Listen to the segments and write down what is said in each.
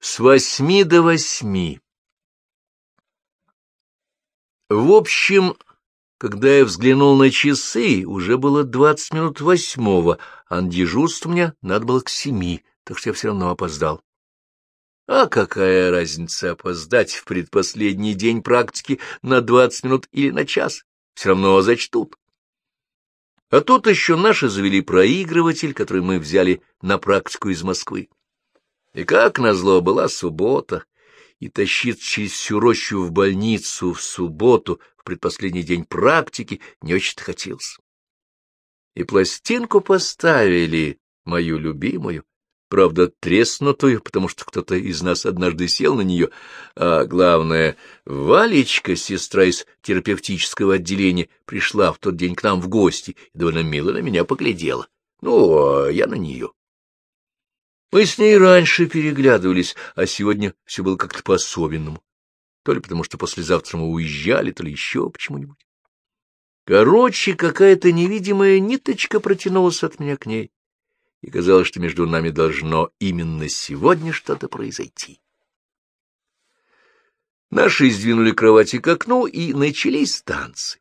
С восьми до восьми. В общем, когда я взглянул на часы, уже было двадцать минут восьмого, а на дежурство мне надо было к семи, так что я все равно опоздал. А какая разница опоздать в предпоследний день практики на двадцать минут или на час? Все равно зачтут. А тут еще наши завели проигрыватель, который мы взяли на практику из Москвы. И как назло, была суббота, и тащиться через всю рощу в больницу в субботу, в предпоследний день практики, не очень-то хотелось. И пластинку поставили, мою любимую, правда, треснутую, потому что кто-то из нас однажды сел на нее, а главное, Валечка, сестра из терапевтического отделения, пришла в тот день к нам в гости и довольно мило на меня поглядела. Ну, а я на нее. Мы с ней раньше переглядывались, а сегодня все было как-то по-особенному. То ли потому, что послезавтра мы уезжали, то ли еще почему-нибудь. Короче, какая-то невидимая ниточка протянулась от меня к ней и казалось, что между нами должно именно сегодня что-то произойти. Наши сдвинули кровати к окну, и начались танцы.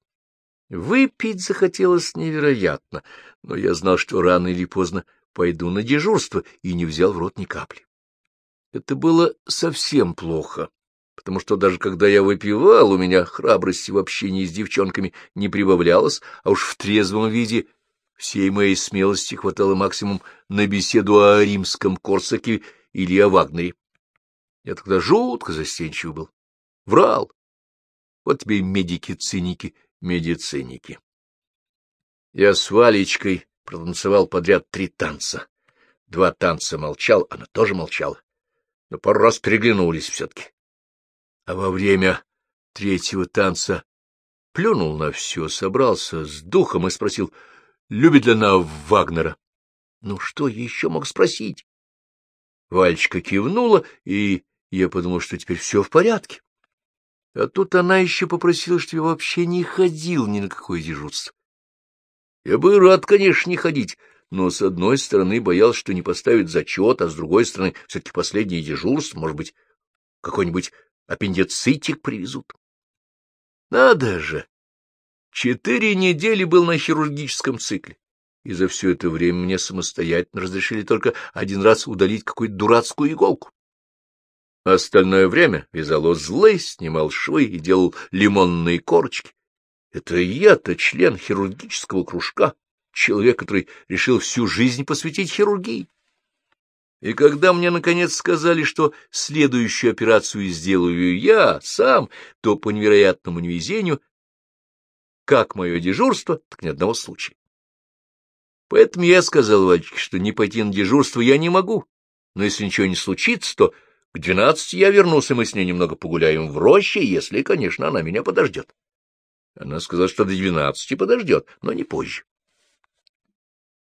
Выпить захотелось невероятно, но я знал, что рано или поздно пойду на дежурство, и не взял в рот ни капли. Это было совсем плохо, потому что даже когда я выпивал, у меня храбрости в общении с девчонками не прибавлялось, а уж в трезвом виде Всей моей смелости хватало максимум на беседу о римском Корсаке или о Вагнере. Я тогда жутко застенчив был. Врал. Вот тебе медики-циники, медициники. Я с Валечкой протанцевал подряд три танца. Два танца молчал, она тоже молчала. Но пару раз переглянулись все-таки. А во время третьего танца плюнул на все, собрался с духом и спросил — любит ли она Вагнера. Ну, что еще мог спросить? Вальчика кивнула, и я подумал, что теперь все в порядке. А тут она еще попросила, чтобы я вообще не ходил ни на какое дежурство. Я бы рад, конечно, не ходить, но с одной стороны боялся, что не поставят зачет, а с другой стороны все-таки последнее дежурство, может быть, какой-нибудь аппендицитик привезут. Надо же! Четыре недели был на хирургическом цикле, и за все это время мне самостоятельно разрешили только один раз удалить какую-то дурацкую иголку. Остальное время вязал узлы, снимал швы и делал лимонные корочки. Это я-то член хирургического кружка, человек, который решил всю жизнь посвятить хирургии. И когда мне, наконец, сказали, что следующую операцию сделаю я сам, то по невероятному невезению как мое дежурство, так ни одного случая. Поэтому я сказал Вальчике, что не пойти на дежурство я не могу, но если ничего не случится, то к двенадцати я вернусь, и мы с ней немного погуляем в роще, если, конечно, она меня подождет. Она сказала, что до двенадцати подождет, но не позже.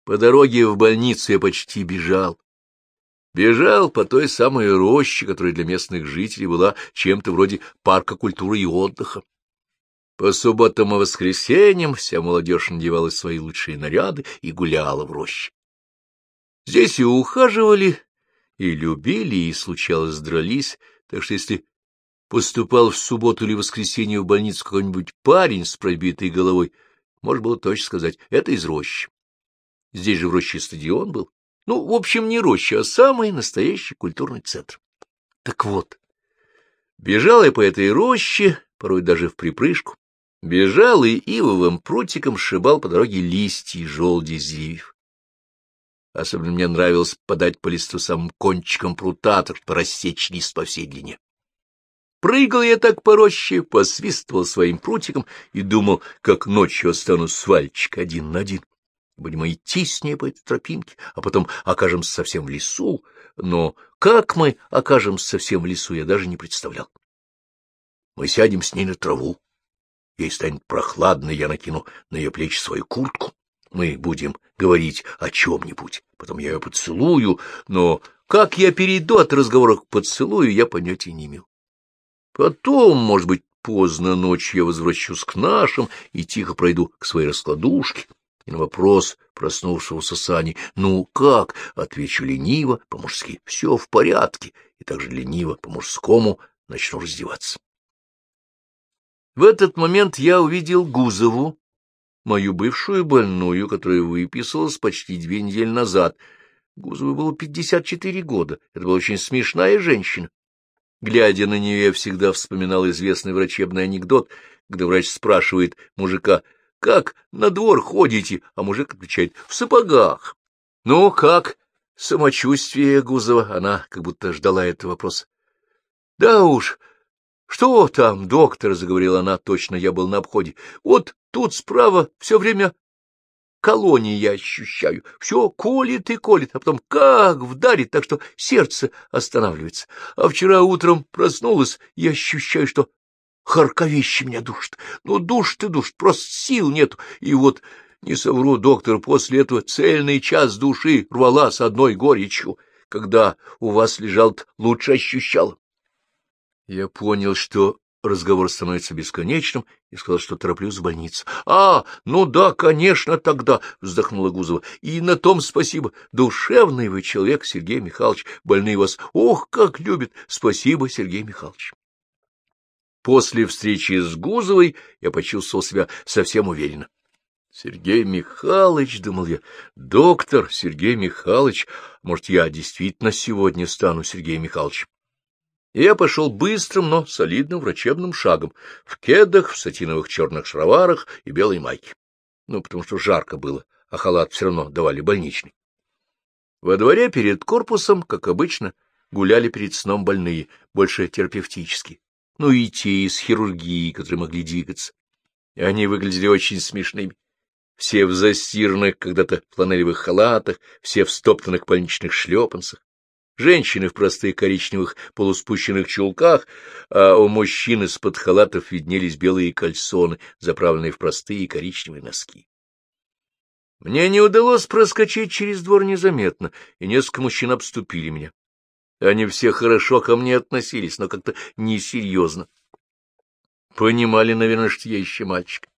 По дороге в больницу я почти бежал. Бежал по той самой роще, которая для местных жителей была чем-то вроде парка культуры и отдыха. По субботам и воскресеньям вся молодежь надевала свои лучшие наряды и гуляла в роще. Здесь и ухаживали, и любили, и, случалось, дрались, так что если поступал в субботу или воскресенье в больницу какой-нибудь парень с пробитой головой, можно было точно сказать, это из рощи. Здесь же в роще стадион был. Ну, в общем, не роща, а самый настоящий культурный центр. Так вот, бежал я по этой роще, порой даже в припрыжку, Бежал и ивовым прутиком сшибал по дороге листья и желуди с. Особенно мне нравилось подать по листу самым кончиком прута, так рассечь лист по всей длине. Прыгал я так по роще, посвистывал своим прутиком и думал, как ночью останусь с Вальчик один на один. Будем идти с ней по этой тропинке, а потом окажемся совсем в лесу. Но как мы окажемся совсем в лесу, я даже не представлял. Мы сядем с ней на траву, Ей станет прохладно, я накину на ее плечи свою куртку. Мы будем говорить о чем-нибудь. Потом я ее поцелую, но как я перейду от разговора к поцелую, я понятия не имел. Потом, может быть, поздно ночью я возвращусь к нашим и тихо пройду к своей раскладушке. И на вопрос проснувшегося Сани «Ну как?» отвечу лениво, по-мужски «Все в порядке» и также лениво, по-мужскому, начну раздеваться. В этот момент я увидел Гузову, мою бывшую больную, которая выписалась почти две недели назад. Гузову было пятьдесят четыре года. Это была очень смешная женщина. Глядя на нее, я всегда вспоминал известный врачебный анекдот, когда врач спрашивает мужика, «Как на двор ходите?» А мужик отвечает, «В сапогах». «Ну, как?» Самочувствие Гузова, она как будто ждала этого вопроса. — Да уж, что там, доктор, — заговорила она, точно я был на обходе. — Вот тут справа все время колонии я ощущаю. Все колет и колет, а потом как вдарит, так что сердце останавливается. А вчера утром проснулась и ощущаю, что харковище меня душит. Ну, душит и душит, просто сил нет. И вот не совру, доктор, после этого цельный час души рвала с одной горечью. Когда у вас лежал, лучше ощущал. Я понял, что разговор становится бесконечным, и сказал, что тороплюсь в больницу. — А, ну да, конечно, тогда, — вздохнула Гузова. — И на том спасибо. Душевный вы человек, Сергей Михайлович. Больные вас, ох, как любят. Спасибо, Сергей Михайлович. После встречи с Гузовой я почувствовал себя совсем уверенно. Сергей Михайлович, — думал я, — доктор Сергей Михайлович, может, я действительно сегодня стану Сергеем Михайловичем. И я пошел быстрым, но солидным врачебным шагом, в кедах, в сатиновых черных шароварах и белой майке. Ну, потому что жарко было, а халат все равно давали больничный. Во дворе перед корпусом, как обычно, гуляли перед сном больные, больше терапевтические. Ну и те из хирургии, которые могли двигаться. И они выглядели очень смешными все в застиранных когда-то фланелевых халатах, все в стоптанных больничных шлепанцах, женщины в простых коричневых полуспущенных чулках, а у мужчин из-под халатов виднелись белые кальсоны, заправленные в простые коричневые носки. Мне не удалось проскочить через двор незаметно, и несколько мужчин обступили меня. Они все хорошо ко мне относились, но как-то несерьезно. Понимали, наверное, что я еще мальчик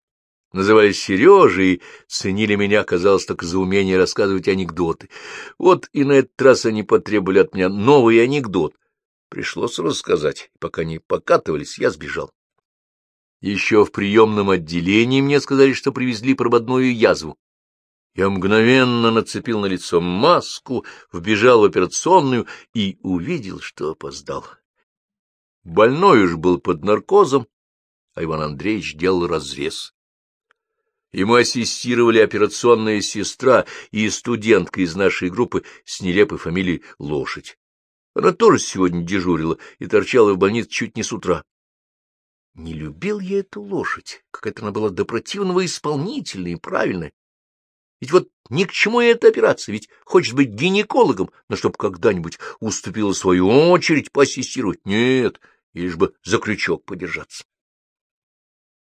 назывались Сережей и ценили меня, казалось, только за умение рассказывать анекдоты. Вот и на этот раз они потребовали от меня новый анекдот. Пришлось рассказать. Пока не покатывались, я сбежал. Еще в приемном отделении мне сказали, что привезли прободную язву. Я мгновенно нацепил на лицо маску, вбежал в операционную и увидел, что опоздал. Больной уж был под наркозом, а Иван Андреевич делал разрез. Ему ассистировали операционная сестра и студентка из нашей группы с нелепой фамилией Лошадь. Она тоже сегодня дежурила и торчала в больнице чуть не с утра. Не любил я эту лошадь, какая-то она была до противного исполнительная и правильная. Ведь вот ни к чему эта операция, ведь хочет быть гинекологом, но чтоб когда-нибудь уступила свою очередь поассистировать. Нет, лишь бы за крючок подержаться.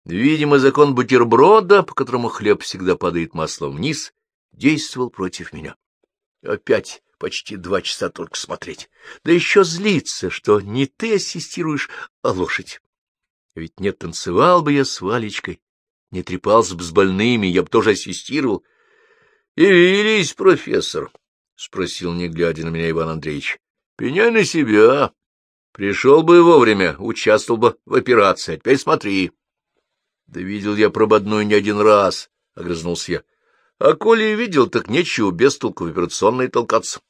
Видимо, закон бутерброда, по которому хлеб всегда падает маслом вниз, действовал против меня. Опять почти два часа только смотреть. Да еще злиться, что не ты ассистируешь, а лошадь. Ведь не танцевал бы я с Валечкой, не трепался бы с больными, я бы тоже ассистировал. — Явились, профессор, — спросил, не глядя на меня Иван Андреевич. — Пеняй на себя. Пришел бы вовремя, участвовал бы в операции, а теперь смотри. — Да видел я прободную не один раз, — огрызнулся я. — А коли видел, так нечего без толку в операционной толкаться.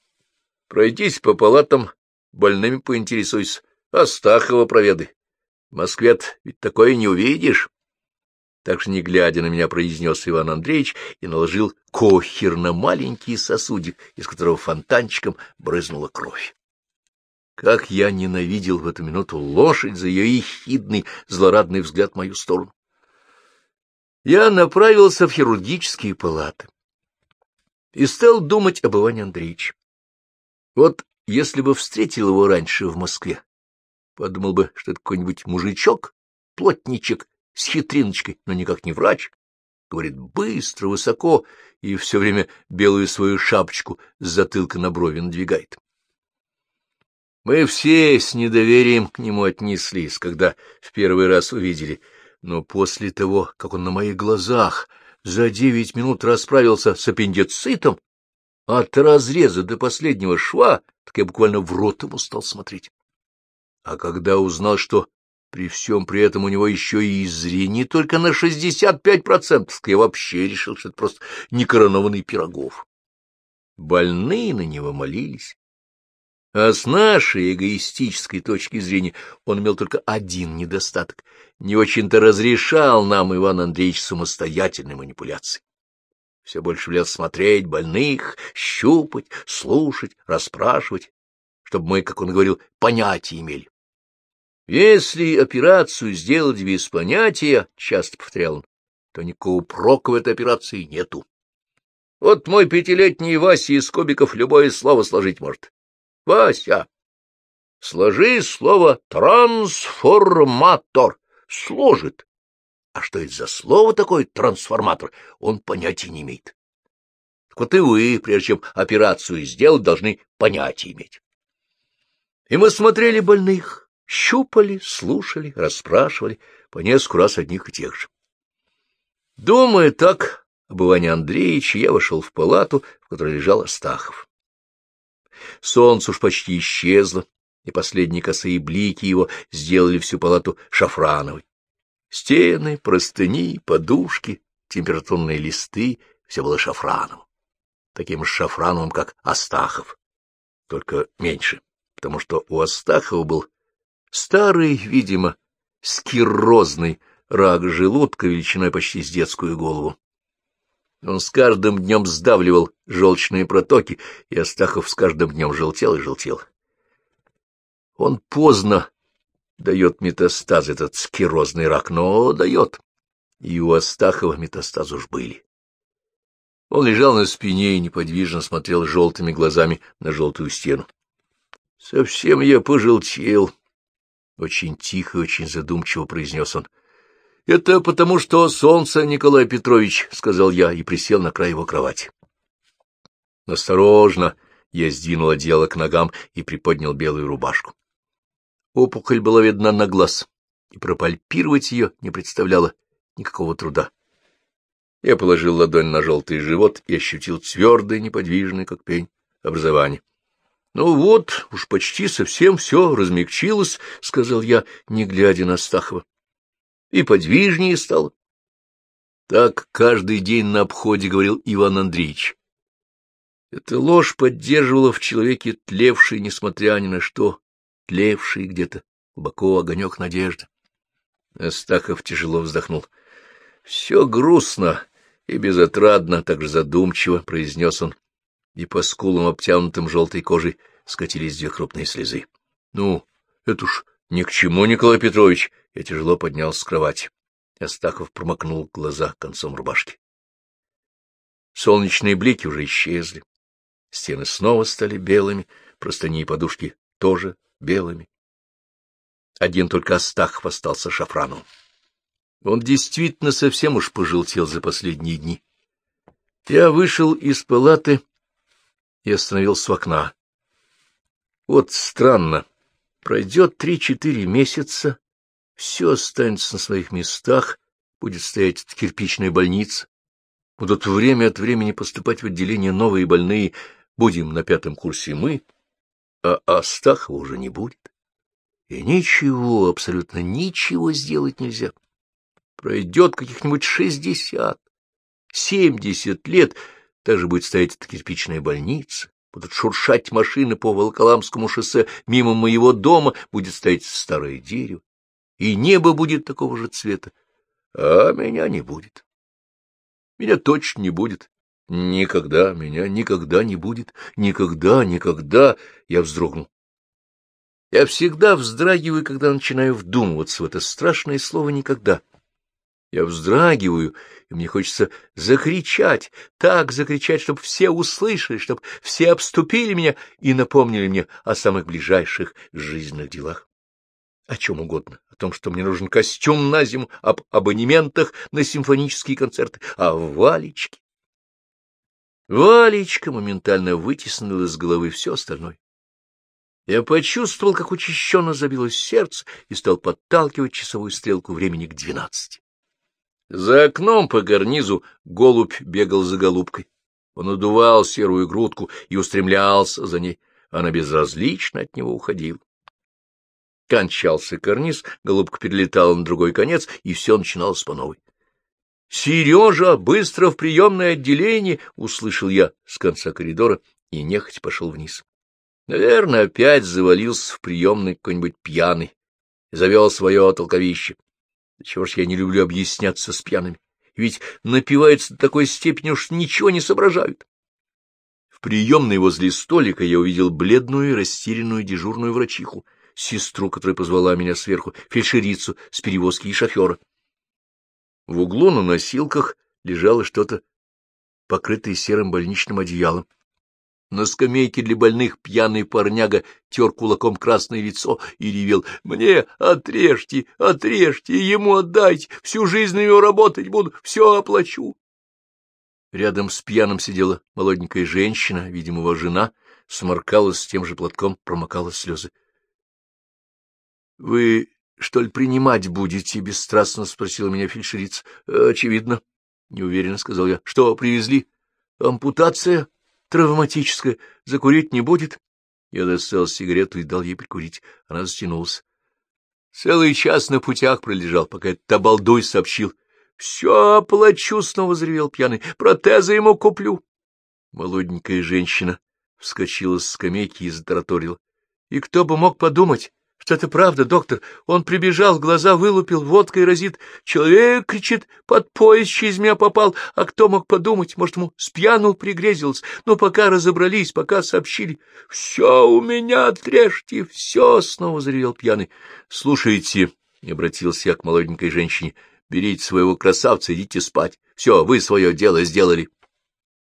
Пройдись по палатам, больными поинтересуйся. Астахова проведай. В москве ведь такое не увидишь. Так что, не глядя на меня, произнес Иван Андреевич и наложил кохер на маленький сосудик, из которого фонтанчиком брызнула кровь. Как я ненавидел в эту минуту лошадь за ее ехидный, злорадный взгляд в мою сторону я направился в хирургические палаты и стал думать об Иване Андреевиче. Вот если бы встретил его раньше в Москве, подумал бы, что это какой-нибудь мужичок, плотничек с хитриночкой, но никак не врач. Говорит быстро, высоко и все время белую свою шапочку с затылка на брови надвигает. Мы все с недоверием к нему отнеслись, когда в первый раз увидели — но после того, как он на моих глазах за девять минут расправился с аппендицитом, от разреза до последнего шва, так я буквально в рот ему стал смотреть. А когда узнал, что при всем при этом у него еще и зрение только на 65%, так я вообще решил, что это просто некоронованный Пирогов. Больные на него молились. А с нашей эгоистической точки зрения он имел только один недостаток — не очень-то разрешал нам Иван Андреевич самостоятельной манипуляции. Все больше велел смотреть больных, щупать, слушать, расспрашивать, чтобы мы, как он говорил, понятия имели. Если операцию сделать без понятия, — часто повторял он, — то никакого прока в этой операции нету. Вот мой пятилетний Вася из кубиков любое слово сложить может. Вася, сложи слово «трансформатор». Сложит. А что это за слово такое «трансформатор»? Он понятия не имеет. Так вот и вы, прежде чем операцию сделать, должны понятия иметь. И мы смотрели больных щупали, слушали, расспрашивали по несколько раз одних и тех же. Думая так об Иване Андреевиче, я вошел в палату, в которой лежал Астахов. Солнце уж почти исчезло, и последние косые блики его сделали всю палату шафрановой. Стены, простыни, подушки, температурные листы — все было шафраном, таким же шафрановым, как Астахов, только меньше, потому что у Астахова был Старый, видимо, скиррозный рак желудка величиной почти с детскую голову. Он с каждым днем сдавливал желчные протоки, и Астахов с каждым днем желтел и желтел. Он поздно дает метастазы, этот скирозный рак, но дает. И у Астахова метастазы уж были. Он лежал на спине и неподвижно смотрел желтыми глазами на желтую стену. — Совсем я пожелтел, — очень тихо и очень задумчиво произнес он. — Это потому, что солнце, Николай Петрович, — сказал я и присел на край его кровати. Осторожно я сдвинул одеяло к ногам и приподнял белую рубашку. Опухоль была видна на глаз, и пропальпировать ее не представляло никакого труда. Я положил ладонь на желтый живот и ощутил твердое, неподвижное, как пень, образование. Ну вот, уж почти совсем все размягчилось, — сказал я, не глядя на Стахова. И подвижнее стало. Так каждый день на обходе говорил Иван Андреевич. Эта ложь поддерживала в человеке тлевший, несмотря ни на что, тлевший где-то глубоко огонек надежды. Астахов тяжело вздохнул. — Все грустно и безотрадно, так же задумчиво, — произнес он, и по скулам, обтянутым желтой кожей, скатились две крупные слезы. — Ну, это уж ни к чему, Николай Петрович! Я тяжело поднялся с кровати. Астахов промокнул глаза концом рубашки. Солнечные блики уже исчезли. Стены снова стали белыми, простыни и подушки тоже белыми. Один только Астахов остался шафраном. Он действительно совсем уж пожелтел за последние дни. Я вышел из палаты и остановился у окна. Вот странно. Пройдет три-четыре месяца, все останется на своих местах, будет стоять кирпичная больница. Будут время от времени поступать в отделение новые больные, будем на пятом курсе мы, а Астахова уже не будет. И ничего, абсолютно ничего сделать нельзя. Пройдет каких-нибудь шестьдесят, семьдесят лет, также будет стоять эта кирпичная больница, будут шуршать машины по Волоколамскому шоссе мимо моего дома, будет стоять старое дерево, и небо будет такого же цвета, а меня не будет. Меня точно не будет. Никогда меня никогда не будет. Никогда, никогда. Я вздрогнул. Я всегда вздрагиваю, когда начинаю вдумываться в это страшное слово «никогда». Я вздрагиваю, и мне хочется закричать, так закричать, чтобы все услышали, чтобы все обступили меня и напомнили мне о самых ближайших жизненных делах. О чем угодно, о том, что мне нужен костюм на зиму, об абонементах на симфонические концерты, о Валечке. Валечка моментально вытеснила из головы все остальное. Я почувствовал, как учащенно забилось сердце, и стал подталкивать часовую стрелку времени к двенадцати. За окном по карнизу голубь бегал за голубкой. Он удувал серую грудку и устремлялся за ней. Она безразлично от него уходила. Кончался карниз, голубка перелетала на другой конец, и все начиналось по новой. — Сережа, быстро в приемное отделение! — услышал я с конца коридора и нехотя пошел вниз. Наверное, опять завалился в приемный какой-нибудь пьяный, завел свое толковище. Чего ж я не люблю объясняться с пьяными, ведь напиваются до такой степени, уж ничего не соображают. В приемной возле столика я увидел бледную и растерянную дежурную врачиху, сестру, которая позвала меня сверху, фельдшерицу с перевозки и шофера. В углу на носилках лежало что-то, покрытое серым больничным одеялом. На скамейке для больных пьяный парняга тер кулаком красное лицо и ревел. «Мне отрежьте, отрежьте, ему отдайте, всю жизнь на него работать буду, все оплачу». Рядом с пьяным сидела молоденькая женщина, видимо, его жена, сморкалась с тем же платком, промокала слезы. — Вы, что ли, принимать будете? — бесстрастно спросила меня фельдшерица. — Очевидно, — неуверенно сказал я. — Что, привезли? — Ампутация травматическая. Закурить не будет? Я достал сигарету и дал ей прикурить. Она затянулась. Целый час на путях пролежал, пока этот обалдуй сообщил. — Все оплачу, — снова заревел пьяный. — Протезы ему куплю. Молоденькая женщина вскочила с скамейки и затараторила. И кто бы мог подумать, что это правда, доктор. Он прибежал, глаза вылупил, водкой разит. Человек, кричит, под поезд через меня попал. А кто мог подумать? Может, ему спьяну пригрезился? Но пока разобрались, пока сообщили. Все у меня отрежьте, все, снова заревел пьяный. Слушайте, — обратился я к молоденькой женщине, — берите своего красавца, идите спать. Все, вы свое дело сделали.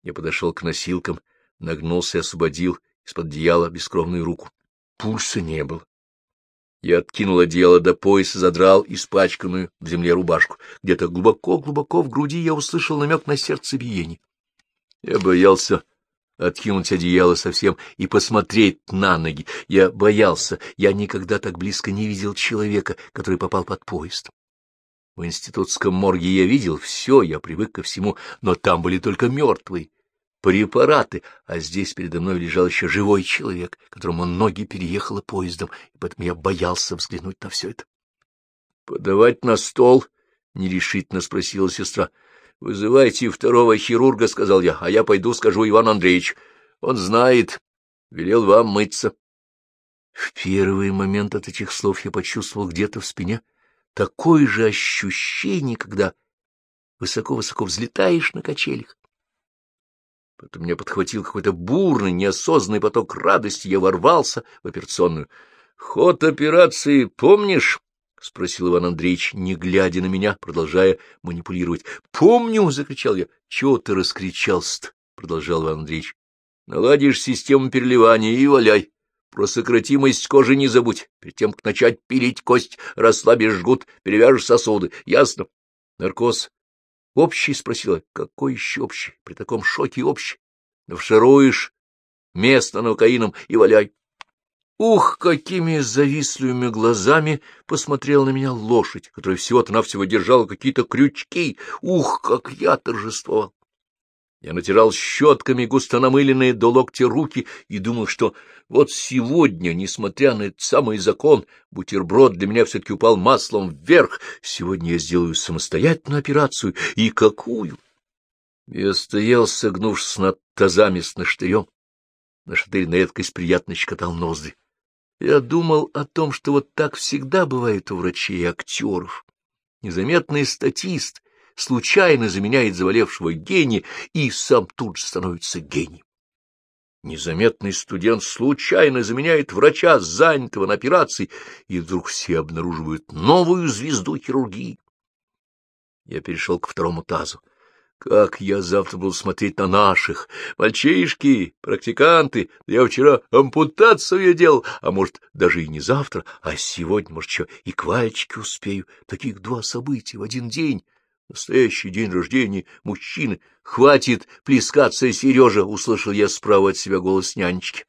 Я подошел к носилкам, нагнулся и освободил из-под одеяла бескровную руку. Пульса не было. Я откинул одеяло до пояса, задрал испачканную в земле рубашку. Где-то глубоко-глубоко в груди я услышал намек на сердцебиение. Я боялся откинуть одеяло совсем и посмотреть на ноги. Я боялся, я никогда так близко не видел человека, который попал под поезд. В институтском морге я видел все, я привык ко всему, но там были только мертвые препараты, а здесь передо мной лежал еще живой человек, которому ноги переехало поездом, и поэтому я боялся взглянуть на все это. — Подавать на стол? — нерешительно спросила сестра. — Вызывайте второго хирурга, — сказал я, — а я пойду скажу Иван Андреевич. Он знает, велел вам мыться. В первый момент от этих слов я почувствовал где-то в спине такое же ощущение, когда высоко-высоко взлетаешь на качелях. Потом меня подхватил какой-то бурный, неосознанный поток радости, я ворвался в операционную. — Ход операции помнишь? — спросил Иван Андреевич, не глядя на меня, продолжая манипулировать. — Помню! — закричал я. — Чего ты раскричался-то? — продолжал Иван Андреевич. — Наладишь систему переливания и валяй. Про сократимость кожи не забудь. Перед тем, как начать пилить кость, расслабишь жгут, перевяжешь сосуды. Ясно? Наркоз — Общий? — спросила. — Какой еще общий? При таком шоке общий. Навшируешь место наукаином и валяй. Ух, какими завистливыми глазами посмотрела на меня лошадь, которая всего-то навсего держала какие-то крючки. Ух, как я торжествовал! Я натирал щетками густо намыленные до локтя руки и думал, что вот сегодня, несмотря на этот самый закон, бутерброд для меня все-таки упал маслом вверх. Сегодня я сделаю самостоятельную операцию. И какую? Я стоял, согнувшись над тазами с наштырем. Наштырь на редкость приятно щекотал ноздри. Я думал о том, что вот так всегда бывает у врачей и актеров. Незаметный статист — случайно заменяет заболевшего гения и сам тут же становится гением. Незаметный студент случайно заменяет врача, занятого на операции, и вдруг все обнаруживают новую звезду хирургии. Я перешел к второму тазу. Как я завтра буду смотреть на наших? Мальчишки, практиканты, я вчера ампутацию делал, а может, даже и не завтра, а сегодня, может, еще и к Вальчике успею. Таких два события в один день. Настоящий день рождения мужчины. Хватит плескаться, Сережа! — услышал я справа от себя голос нянечки.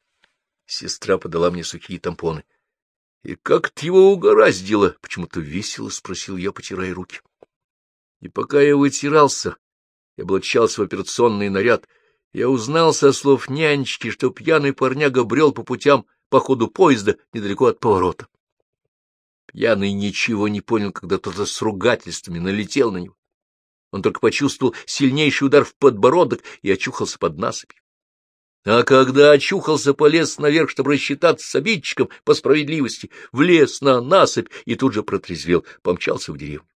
Сестра подала мне сухие тампоны. — И как ты его угораздило? — почему-то весело спросил я, потирая руки. И пока я вытирался, я облачался в операционный наряд Я узнал со слов нянечки, что пьяный парняга брел по путям по ходу поезда недалеко от поворота. Пьяный ничего не понял, когда кто-то с ругательствами налетел на него. Он только почувствовал сильнейший удар в подбородок и очухался под насыпью. А когда очухался, полез наверх, чтобы рассчитаться с обидчиком по справедливости, влез на насыпь и тут же протрезвел, помчался в деревню.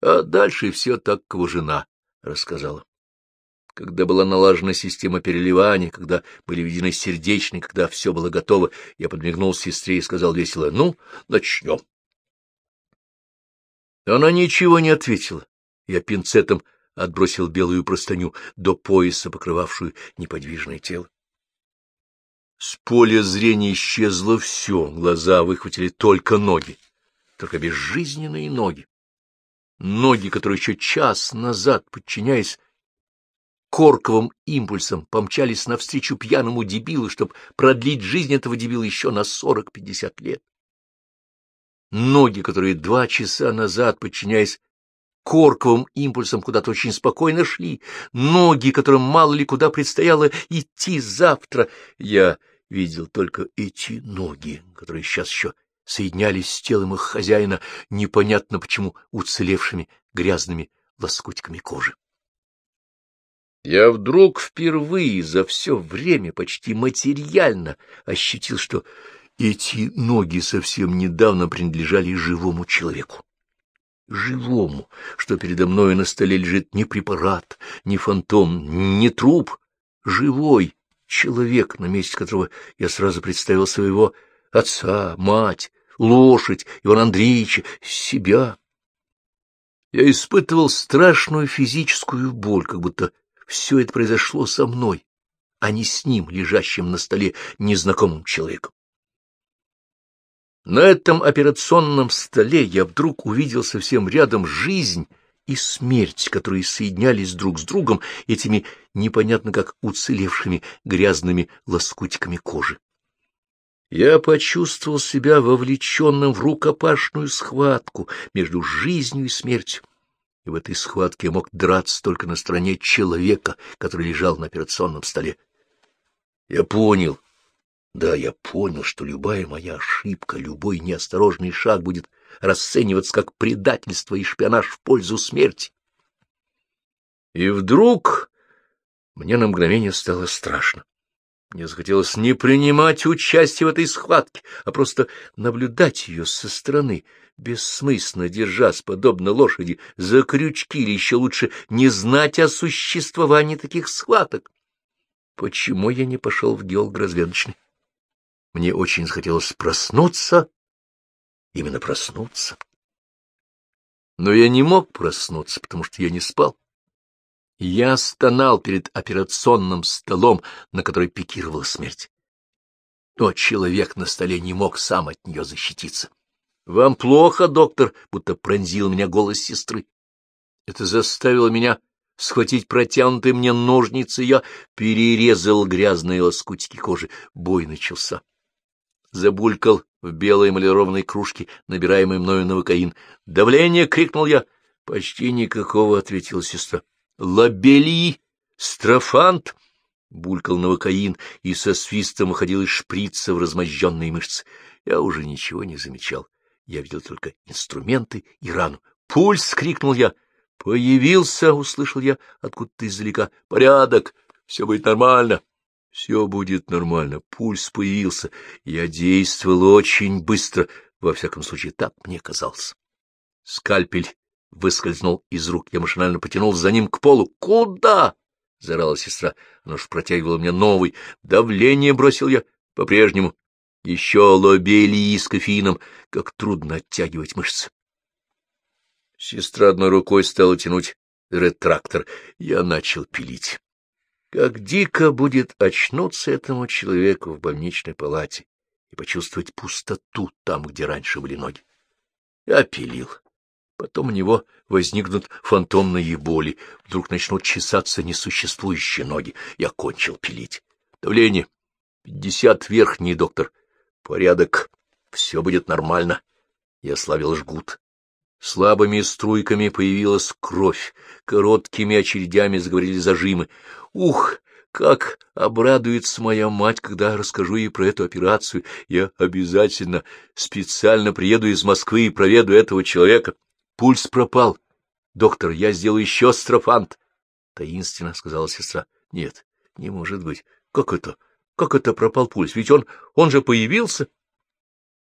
А дальше все так, его жена рассказала когда была налажена система переливания, когда были введены сердечные, когда все было готово, я подмигнул сестре и сказал весело, ну, начнем. Она ничего не ответила. Я пинцетом отбросил белую простыню до пояса, покрывавшую неподвижное тело. С поля зрения исчезло все, глаза выхватили только ноги, только безжизненные ноги. Ноги, которые еще час назад, подчиняясь корковым импульсом помчались навстречу пьяному дебилу, чтобы продлить жизнь этого дебила еще на сорок-пятьдесят лет. Ноги, которые два часа назад, подчиняясь корковым импульсам, куда-то очень спокойно шли, ноги, которым мало ли куда предстояло идти завтра, я видел только эти ноги, которые сейчас еще соединялись с телом их хозяина, непонятно почему уцелевшими грязными лоскутиками кожи. Я вдруг впервые за все время почти материально ощутил, что эти ноги совсем недавно принадлежали живому человеку. Живому, что передо мной на столе лежит не препарат, не фантом, не труп, живой человек, на месте которого я сразу представил своего отца, мать, лошадь, Ивана Андреевича, себя. Я испытывал страшную физическую боль, как будто все это произошло со мной, а не с ним, лежащим на столе незнакомым человеком. На этом операционном столе я вдруг увидел совсем рядом жизнь и смерть, которые соединялись друг с другом этими непонятно как уцелевшими грязными лоскутиками кожи. Я почувствовал себя вовлеченным в рукопашную схватку между жизнью и смертью и в этой схватке я мог драться только на стороне человека, который лежал на операционном столе. Я понял, да, я понял, что любая моя ошибка, любой неосторожный шаг будет расцениваться как предательство и шпионаж в пользу смерти. И вдруг мне на мгновение стало страшно. Мне захотелось не принимать участие в этой схватке, а просто наблюдать ее со стороны, бессмысленно держась, подобно лошади, за крючки, или еще лучше не знать о существовании таких схваток. Почему я не пошел в геолог-разведочный? Мне очень захотелось проснуться, именно проснуться. Но я не мог проснуться, потому что я не спал. Я стонал перед операционным столом, на который пикировала смерть. Но человек на столе не мог сам от нее защититься. — Вам плохо, доктор? — будто пронзил меня голос сестры. Это заставило меня схватить протянутые мне ножницы, я перерезал грязные лоскутики кожи. Бой начался. Забулькал в белой эмалированной кружке, набираемой мною новокаин. «Давление!» — крикнул я. «Почти никакого», — ответила сестра. Лабелий, строфант, булькал новокаин и со свистом уходил из шприца в размозженные мышцы. Я уже ничего не замечал. Я видел только инструменты и рану. «Пульс!» — крикнул я. «Появился!» — услышал я откуда-то издалека. «Порядок! Все будет нормально!» «Все будет нормально. Пульс появился. Я действовал очень быстро. Во всяком случае, так мне казалось. Скальпель выскользнул из рук. Я машинально потянул за ним к полу. «Куда?» — зарала сестра. Она уж протягивала мне новый. Давление бросил я по-прежнему. Еще лобелии с кофеином. Как трудно оттягивать мышцы. Сестра одной рукой стала тянуть ретрактор. Я начал пилить. Как дико будет очнуться этому человеку в больничной палате и почувствовать пустоту там, где раньше были ноги. Я пилил. Потом у него возникнут фантомные боли, вдруг начнут чесаться несуществующие ноги. Я кончил пилить. Давление. Пятьдесят верхний, доктор. Порядок. Все будет нормально. Я славил жгут. Слабыми струйками появилась кровь, короткими очередями заговорили зажимы. Ух, как обрадуется моя мать, когда расскажу ей про эту операцию. Я обязательно специально приеду из Москвы и проведу этого человека. Пульс пропал. Доктор, я сделаю еще строфант. Таинственно сказала сестра. Нет, не может быть. Как это? Как это пропал пульс? Ведь он, он же появился.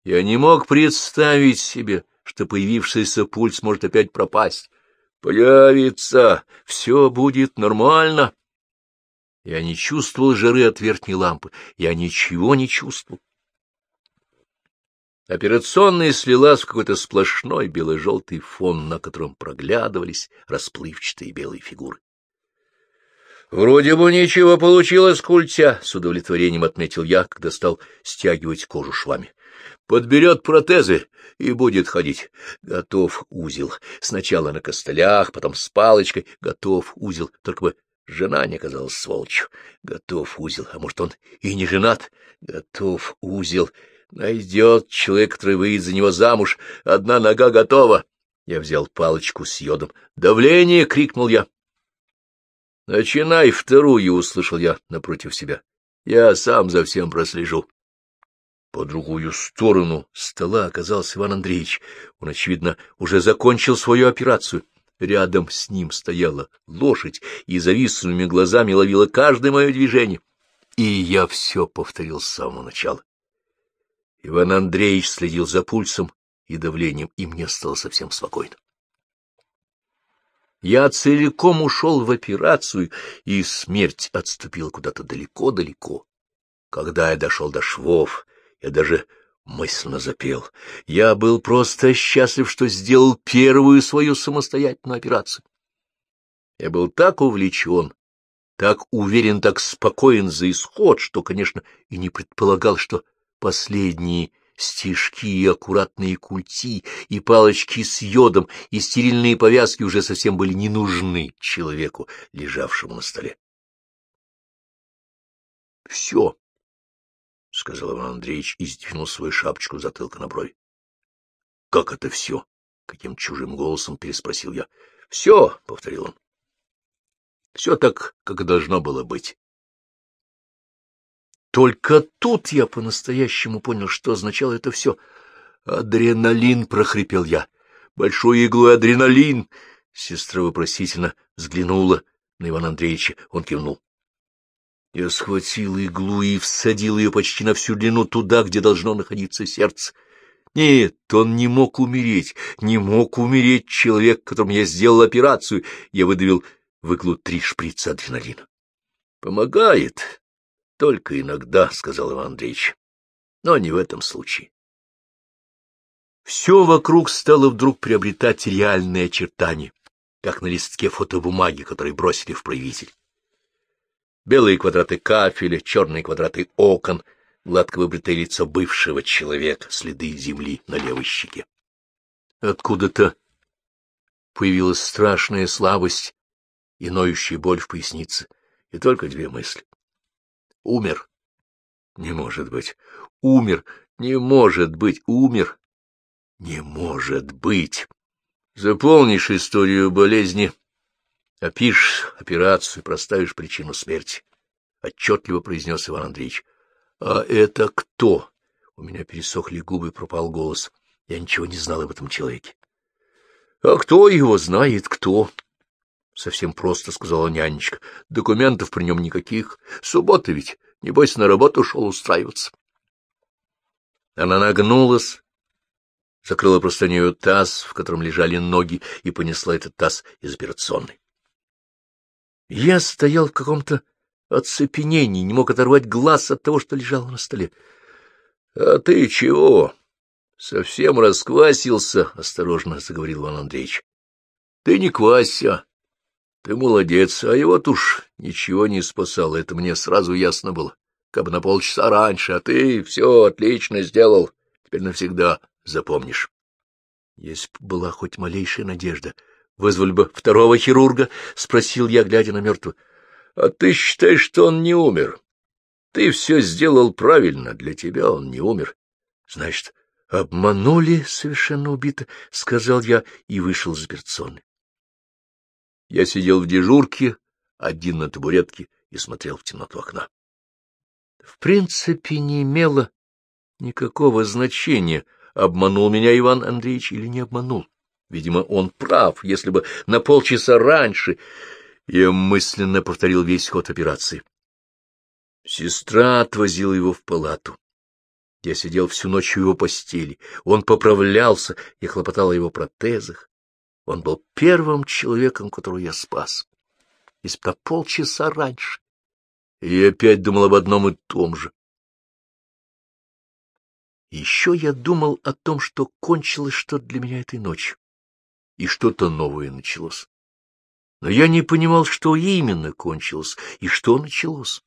Я не мог представить себе, что появившийся пульс может опять пропасть. Появится, все будет нормально. Я не чувствовал жары от верхней лампы, я ничего не чувствовал. Операционная слилась в какой-то сплошной бело-желтый фон, на котором проглядывались расплывчатые белые фигуры. Вроде бы ничего получилось, культя, — с удовлетворением отметил я, когда стал стягивать кожу швами. Подберет протезы и будет ходить. Готов узел. Сначала на костылях, потом с палочкой. Готов узел. Только бы жена не оказалась сволочью. Готов узел. А может, он и не женат? Готов узел. Найдет человек, который выйдет за него замуж. Одна нога готова. Я взял палочку с йодом. «Давление!» — крикнул я. «Начинай вторую!» — услышал я напротив себя. «Я сам за всем прослежу». По другую сторону стола оказался Иван Андреевич. Он, очевидно, уже закончил свою операцию. Рядом с ним стояла лошадь и зависшими глазами ловила каждое мое движение. И я все повторил с самого начала. Иван Андреевич следил за пульсом и давлением, и мне стало совсем спокойно. Я целиком ушел в операцию, и смерть отступила куда-то далеко-далеко. Когда я дошел до швов, я даже мысленно запел. Я был просто счастлив, что сделал первую свою самостоятельную операцию. Я был так увлечен, так уверен, так спокоен за исход, что, конечно, и не предполагал, что последние стежки и аккуратные культи, и палочки с йодом, и стерильные повязки уже совсем были не нужны человеку, лежавшему на столе. Все. — сказал Иван Андреевич и сдвинул свою шапочку затылка на бровь. — Как это все? — каким чужим голосом переспросил я. — Все, — повторил он. — Все так, как и должно было быть. Только тут я по-настоящему понял, что означало это все. «Адреналин!» — прохрипел я. «Большой иглой адреналин!» Сестра вопросительно взглянула на Ивана Андреевича. Он кивнул. Я схватил иглу и всадил ее почти на всю длину туда, где должно находиться сердце. Нет, он не мог умереть, не мог умереть человек, которому я сделал операцию. Я выдавил в иглу три шприца адреналина. — Помогает. Только иногда, — сказал Иван Андреевич. Но не в этом случае. Все вокруг стало вдруг приобретать реальные очертания, как на листке фотобумаги, который бросили в проявитель белые квадраты кафеля, черные квадраты окон, гладко выбритое лицо бывшего человека, следы земли на левой щеке. Откуда-то появилась страшная слабость и ноющая боль в пояснице, и только две мысли. Умер. Не может быть. Умер. Не может быть. Умер. Не может быть. Заполнишь историю болезни Опишешь операцию, проставишь причину смерти, — отчетливо произнес Иван Андреевич. — А это кто? У меня пересохли губы и пропал голос. Я ничего не знал об этом человеке. — А кто его знает, кто? — совсем просто сказала нянечка. — Документов при нем никаких. Суббота ведь, небось, на работу шел устраиваться. Она нагнулась, закрыла простынею таз, в котором лежали ноги, и понесла этот таз из операционной. Я стоял в каком-то оцепенении, не мог оторвать глаз от того, что лежало на столе. — А ты чего? Совсем расквасился, — осторожно заговорил Иван Андреевич. — Ты не квася. Ты молодец, а его уж ничего не спасало, это мне сразу ясно было. Как бы на полчаса раньше, а ты все отлично сделал, теперь навсегда запомнишь. Если была хоть малейшая надежда, Вызвали бы второго хирурга? — спросил я, глядя на мертвого. — А ты считаешь, что он не умер? Ты все сделал правильно, для тебя он не умер. — Значит, обманули совершенно убито, — сказал я и вышел из операционной. Я сидел в дежурке, один на табуретке, и смотрел в темноту окна. В принципе, не имело никакого значения, обманул меня Иван Андреевич или не обманул. Видимо, он прав, если бы на полчаса раньше я мысленно повторил весь ход операции. Сестра отвозила его в палату. Я сидел всю ночь у его постели. Он поправлялся, я хлопотал о его протезах. Он был первым человеком, которого я спас. Если бы на полчаса раньше. И я опять думал об одном и том же. Еще я думал о том, что кончилось что-то для меня этой ночью, и что-то новое началось. Но я не понимал, что именно кончилось и что началось.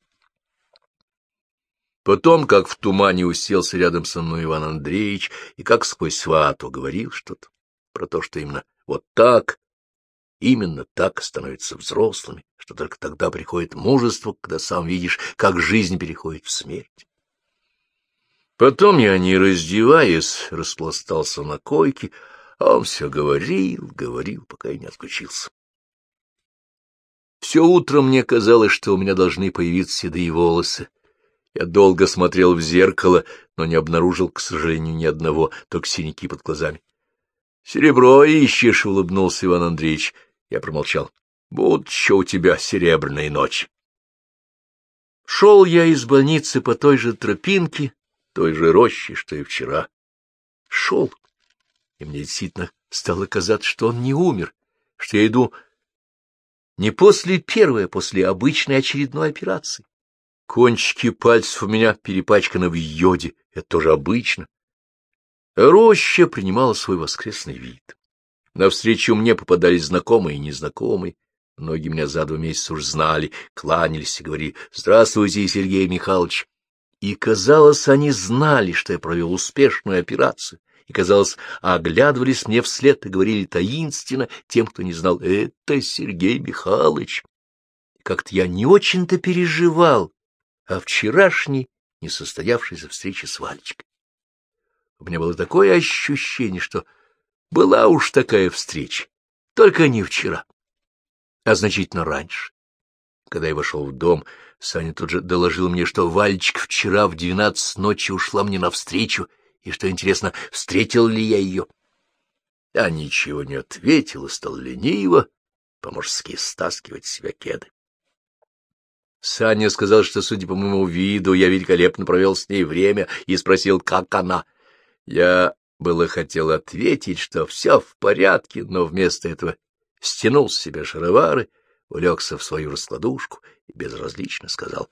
Потом, как в тумане, уселся рядом со мной Иван Андреевич и как сквозь вату говорил что-то про то, что именно вот так, именно так становятся взрослыми, что только тогда приходит мужество, когда сам видишь, как жизнь переходит в смерть. Потом я, не раздеваясь, распластался на койке, а он все говорил, говорил, пока я не отключился. Все утро мне казалось, что у меня должны появиться седые волосы, я долго смотрел в зеркало, но не обнаружил, к сожалению, ни одного, только синяки под глазами. — Серебро ищешь, — улыбнулся Иван Андреевич. Я промолчал. — Будут еще у тебя серебряные ночи. Шел я из больницы по той же тропинке, той же роще, что и вчера. Шел, и мне действительно стало казаться, что он не умер, что я иду не после первой, а после обычной очередной операции. Кончики пальцев у меня перепачканы в йоде, это тоже обычно. Роща принимала свой воскресный вид. Навстречу мне попадались знакомые и незнакомые. Многие меня за два месяца уж знали, кланялись и говорили «Здравствуйте, Сергей Михайлович». И, казалось, они знали, что я провел успешную операцию, и, казалось, оглядывались мне вслед и говорили таинственно тем, кто не знал «Это Сергей Михайлович». Как-то я не очень-то переживал о вчерашней несостоявшейся встрече с Валечкой. У меня было такое ощущение, что была уж такая встреча, только не вчера, а значительно раньше. Когда я вошел в дом, Саня тут же доложил мне, что Валечка вчера в двенадцать ночи ушла мне навстречу, и что, интересно, встретил ли я ее. Я ничего не ответил и стал лениво по-мужски стаскивать с себя кеды. Саня сказал, что, судя по моему виду, я великолепно провел с ней время и спросил, как она. Я было хотел ответить, что все в порядке, но вместо этого стянул с себя шаровары, улегся в свою раскладушку и безразлично сказал,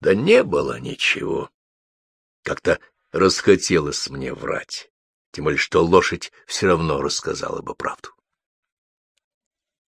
да не было ничего. Как-то расхотелось мне врать, тем более что лошадь все равно рассказала бы правду.